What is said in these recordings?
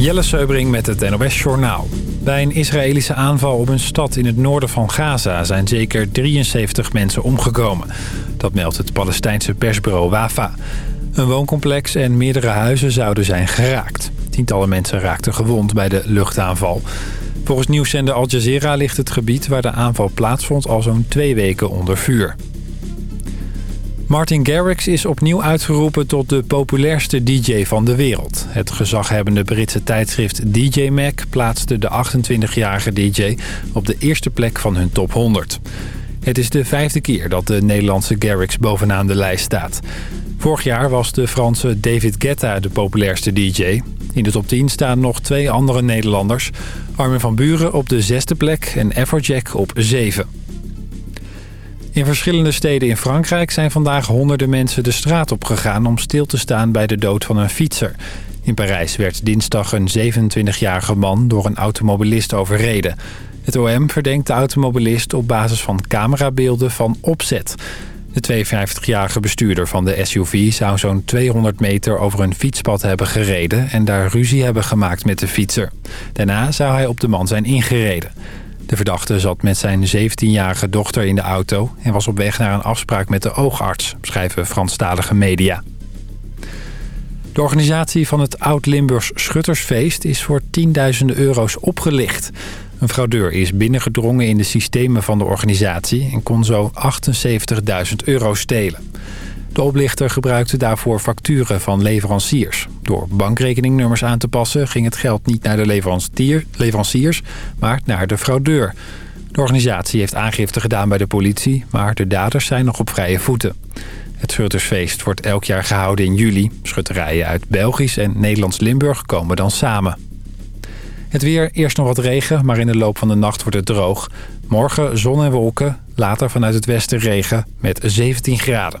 Jelle Seubring met het NOS Journaal. Bij een Israëlische aanval op een stad in het noorden van Gaza... zijn zeker 73 mensen omgekomen. Dat meldt het Palestijnse persbureau WAFA. Een wooncomplex en meerdere huizen zouden zijn geraakt. Tientallen mensen raakten gewond bij de luchtaanval. Volgens nieuwszender Al Jazeera ligt het gebied waar de aanval plaatsvond... al zo'n twee weken onder vuur. Martin Garrix is opnieuw uitgeroepen tot de populairste DJ van de wereld. Het gezaghebbende Britse tijdschrift DJ Mag plaatste de 28-jarige DJ op de eerste plek van hun top 100. Het is de vijfde keer dat de Nederlandse Garrix bovenaan de lijst staat. Vorig jaar was de Franse David Guetta de populairste DJ. In de top 10 staan nog twee andere Nederlanders. Armin van Buren op de zesde plek en Everjack op zeven. In verschillende steden in Frankrijk zijn vandaag honderden mensen de straat op gegaan om stil te staan bij de dood van een fietser. In Parijs werd dinsdag een 27-jarige man door een automobilist overreden. Het OM verdenkt de automobilist op basis van camerabeelden van opzet. De 52-jarige bestuurder van de SUV zou zo'n 200 meter over een fietspad hebben gereden... en daar ruzie hebben gemaakt met de fietser. Daarna zou hij op de man zijn ingereden. De verdachte zat met zijn 17-jarige dochter in de auto... en was op weg naar een afspraak met de oogarts, schrijven Franstalige media. De organisatie van het Oud-Limburgs Schuttersfeest is voor tienduizenden euro's opgelicht. Een fraudeur is binnengedrongen in de systemen van de organisatie... en kon zo 78.000 euro stelen. De oplichter gebruikte daarvoor facturen van leveranciers. Door bankrekeningnummers aan te passen ging het geld niet naar de leveranciers, maar naar de fraudeur. De organisatie heeft aangifte gedaan bij de politie, maar de daders zijn nog op vrije voeten. Het Schuttersfeest wordt elk jaar gehouden in juli. Schutterijen uit Belgisch en Nederlands Limburg komen dan samen. Het weer, eerst nog wat regen, maar in de loop van de nacht wordt het droog. Morgen zon en wolken, later vanuit het westen regen met 17 graden.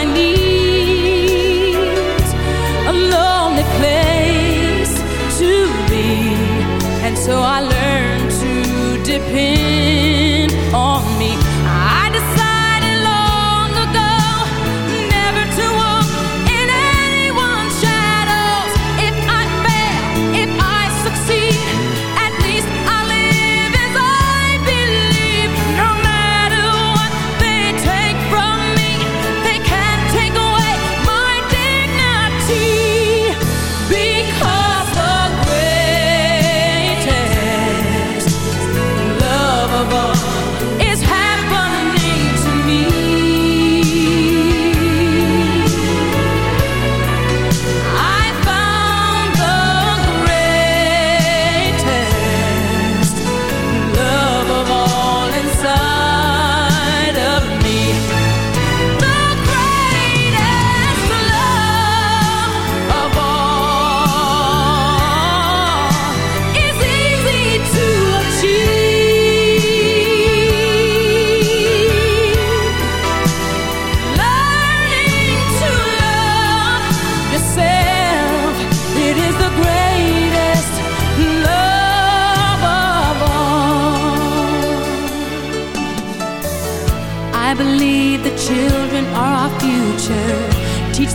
I need.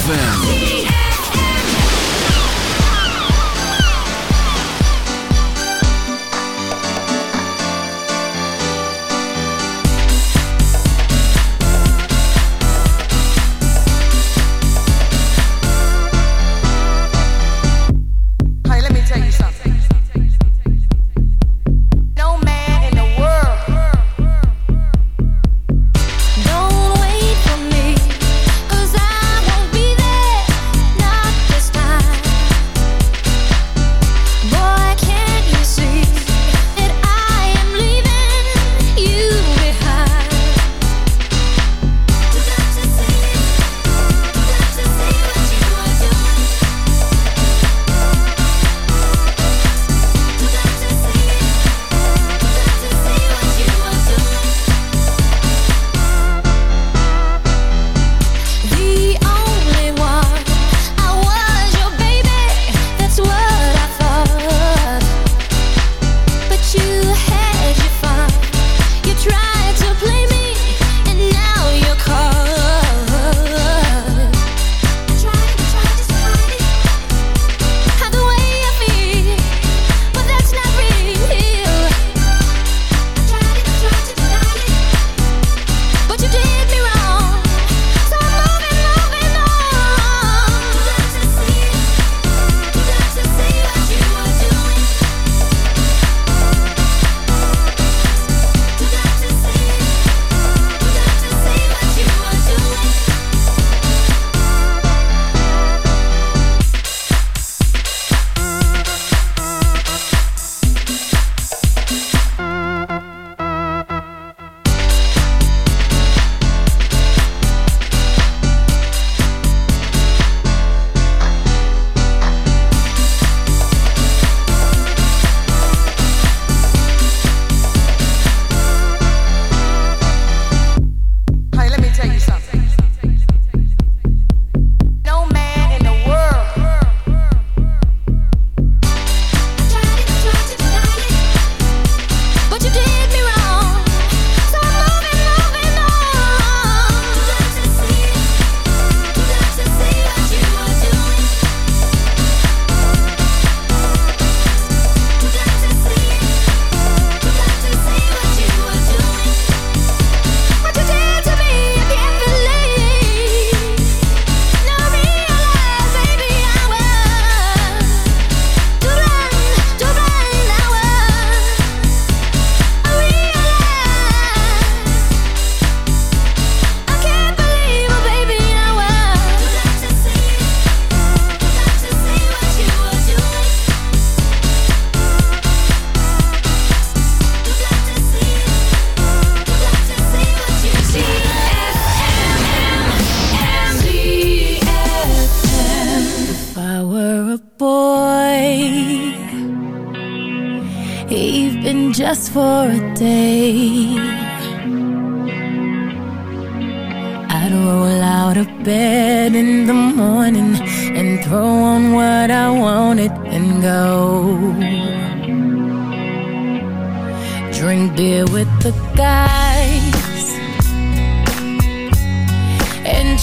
ZFM.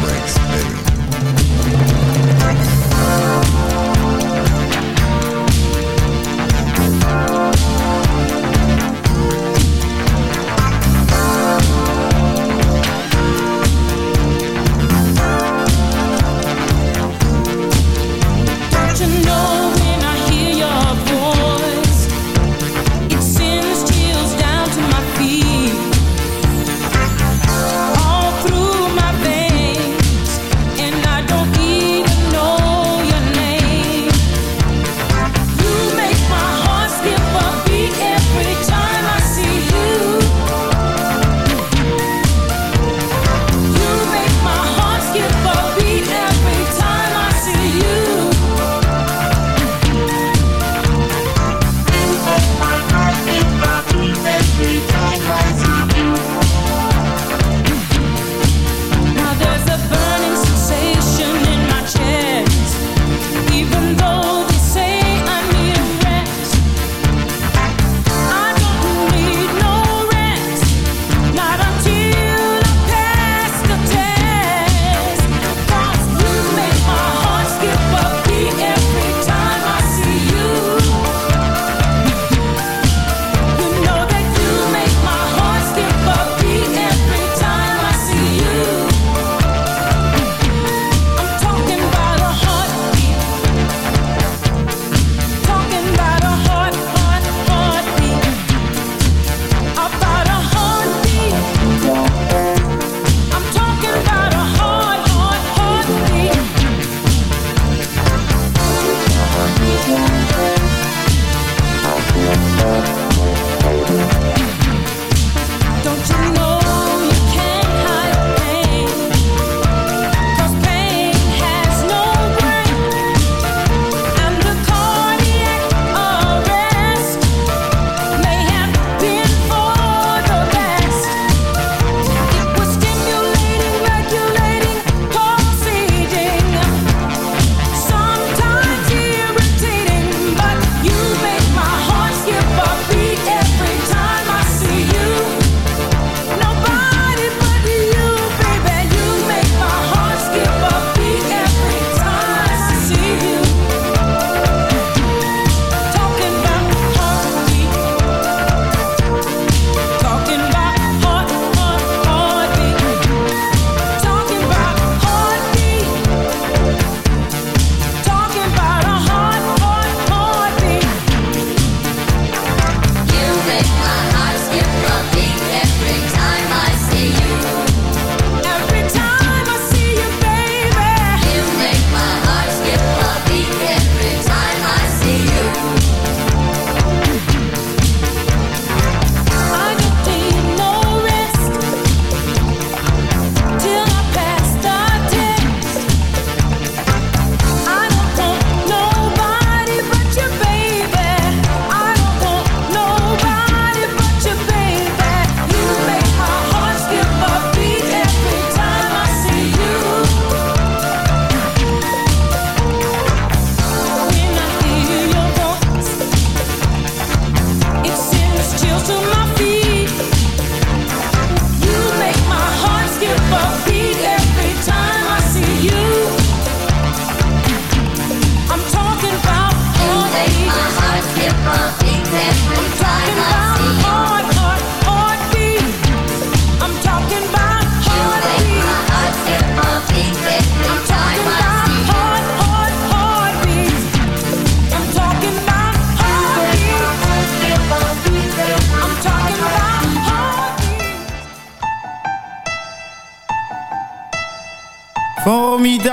breaks, baby.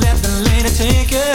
Let the lady take it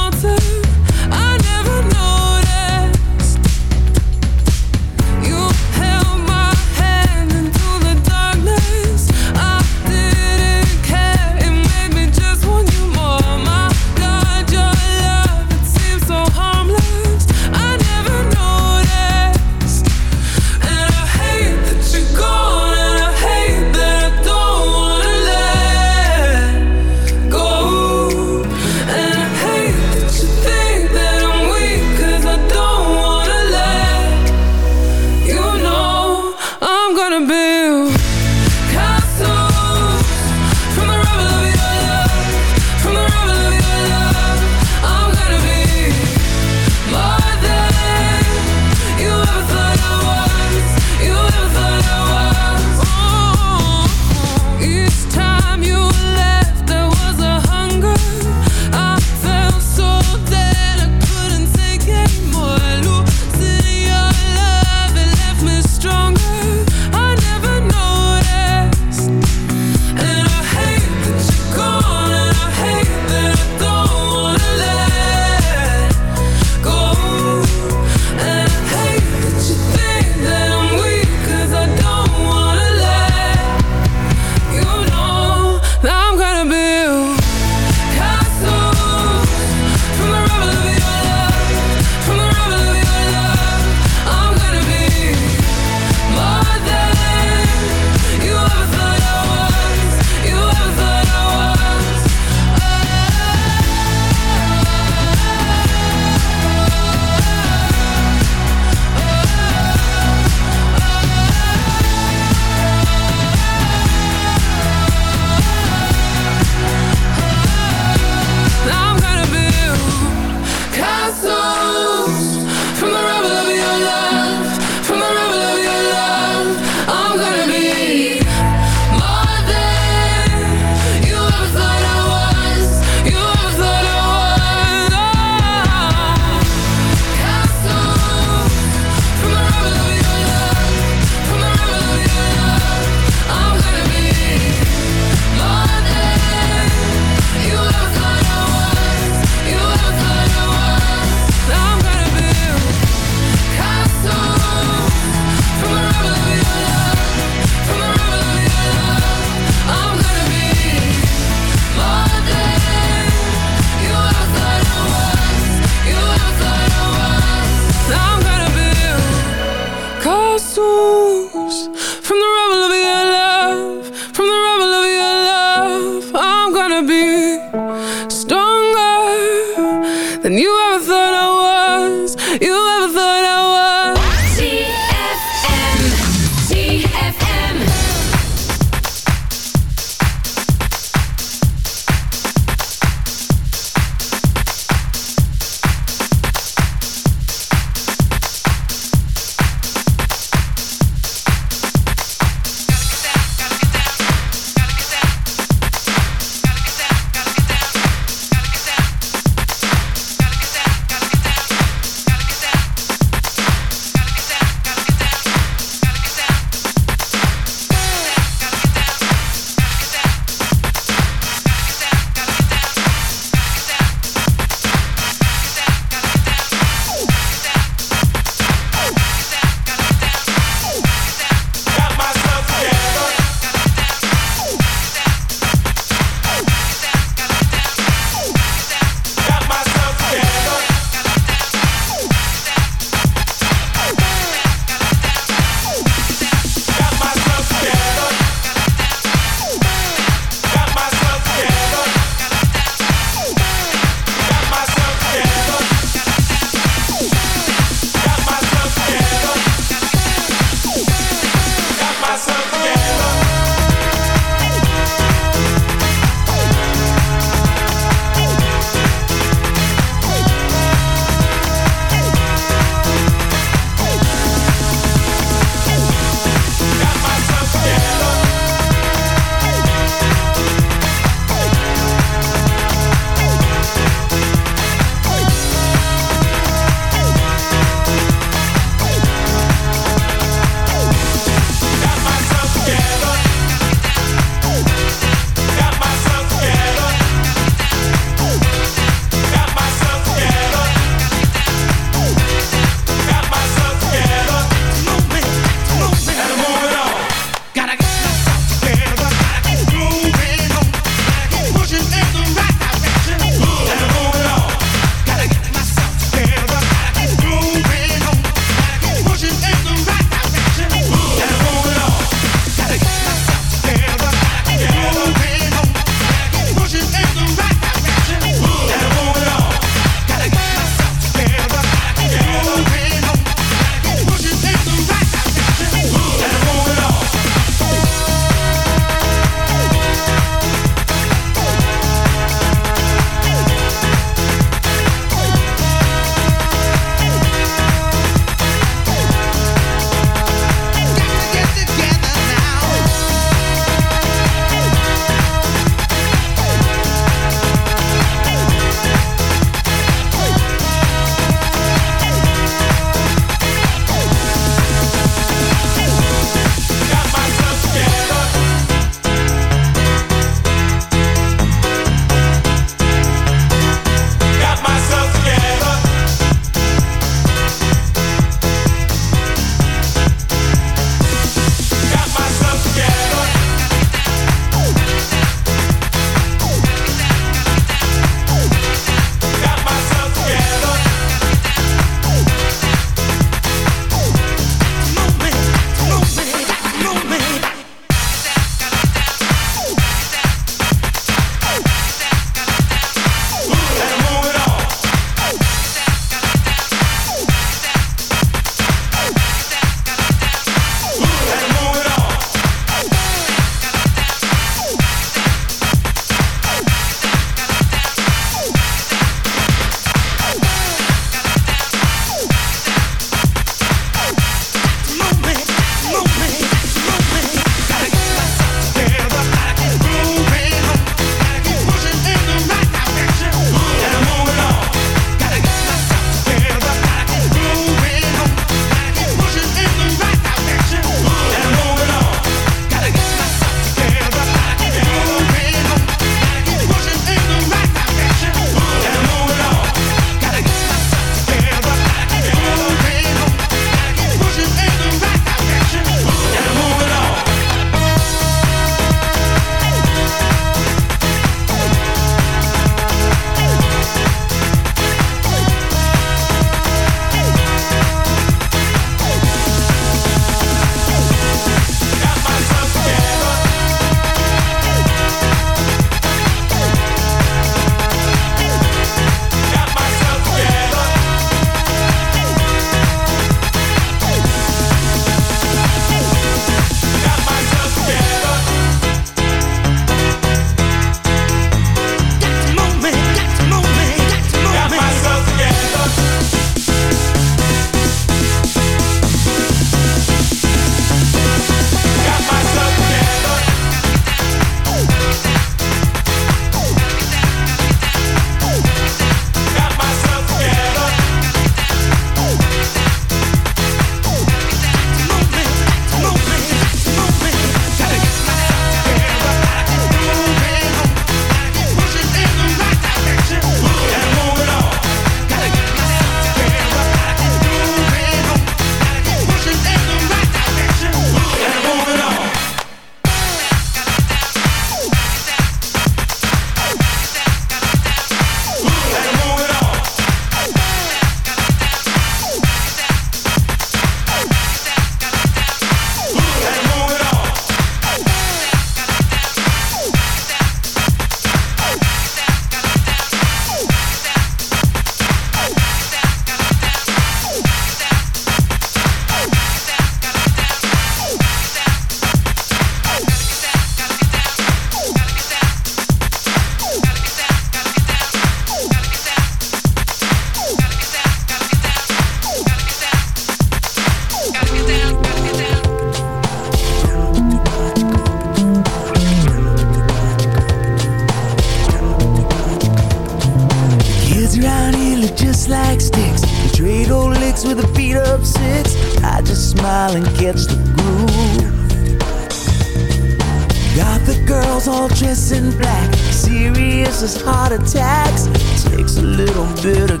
causes heart attacks. Takes a little bit of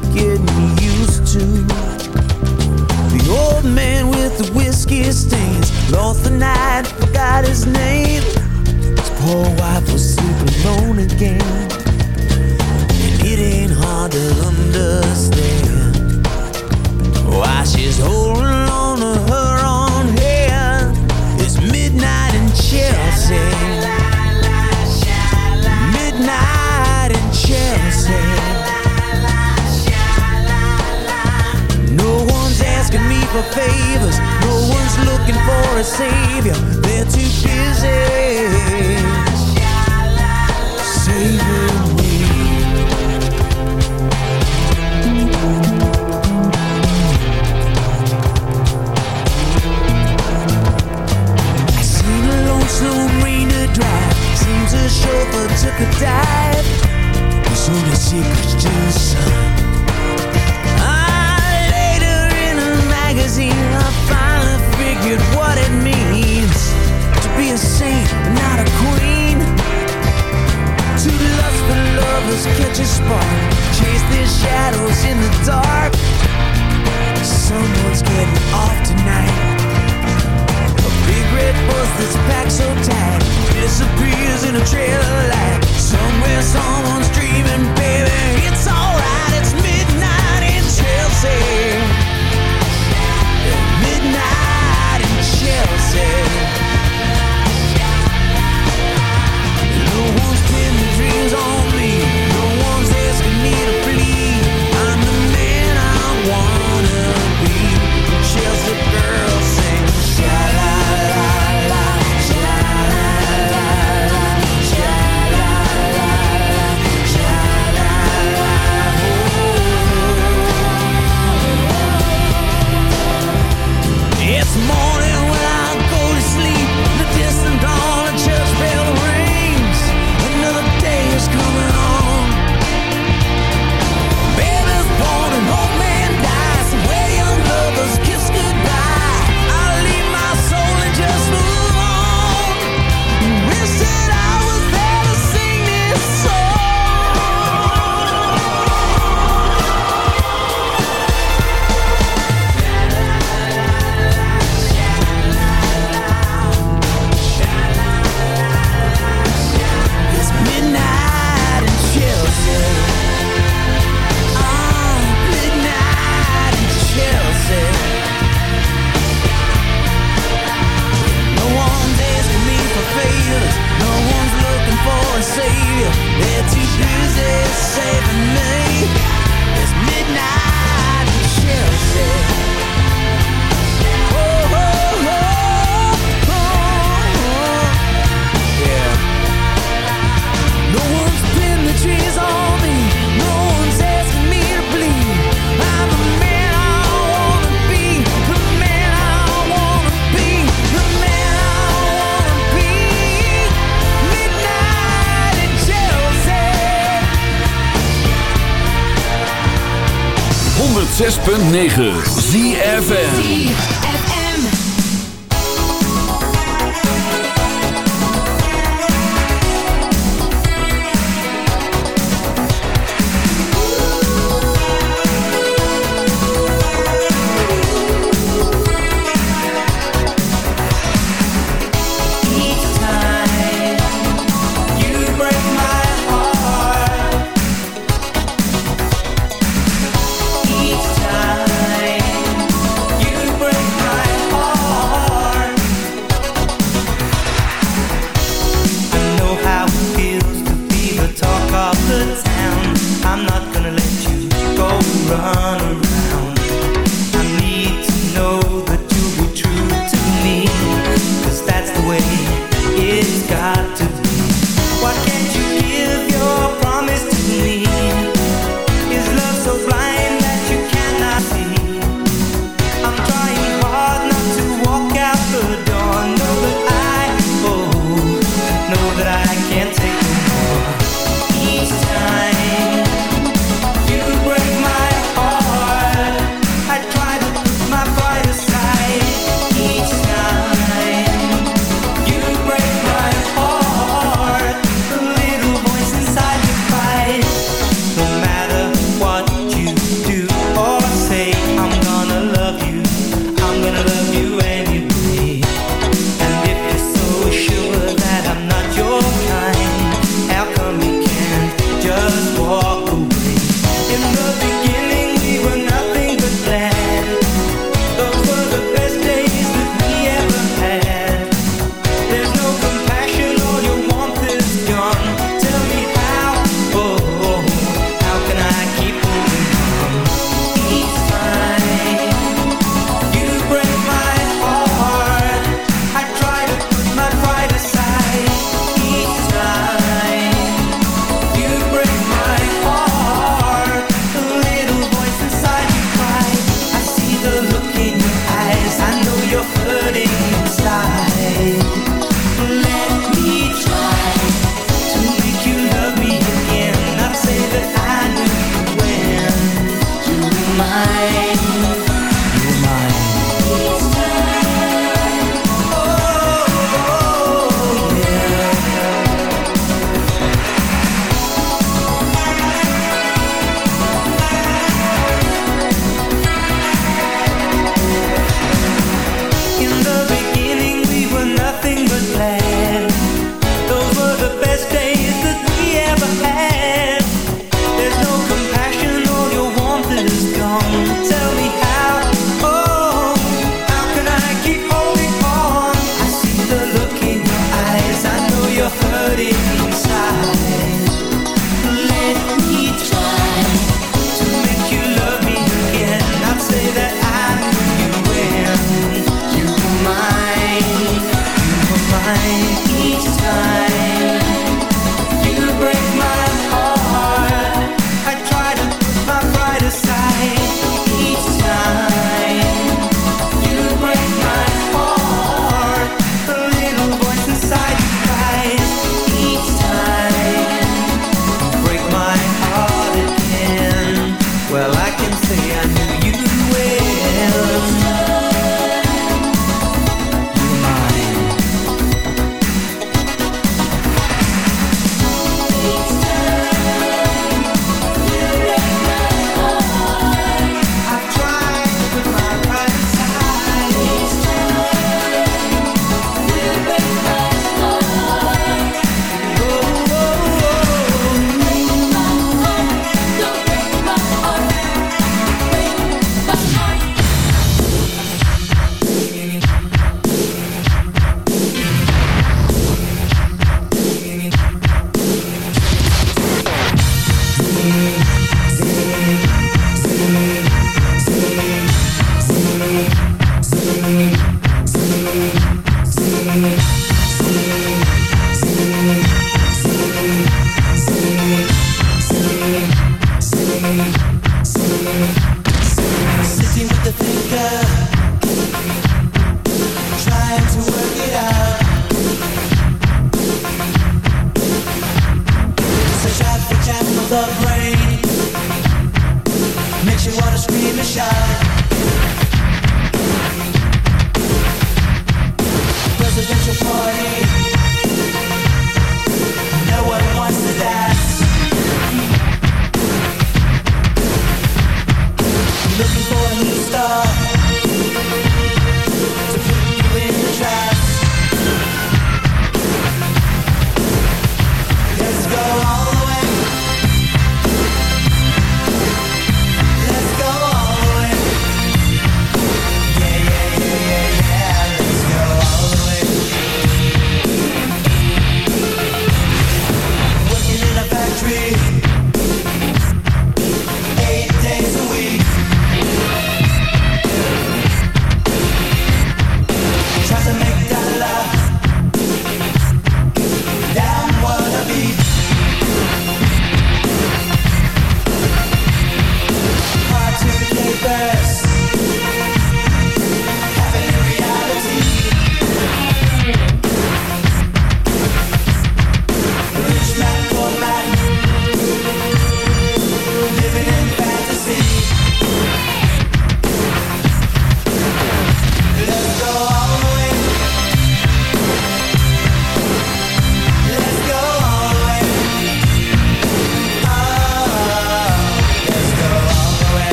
106.9 ZFN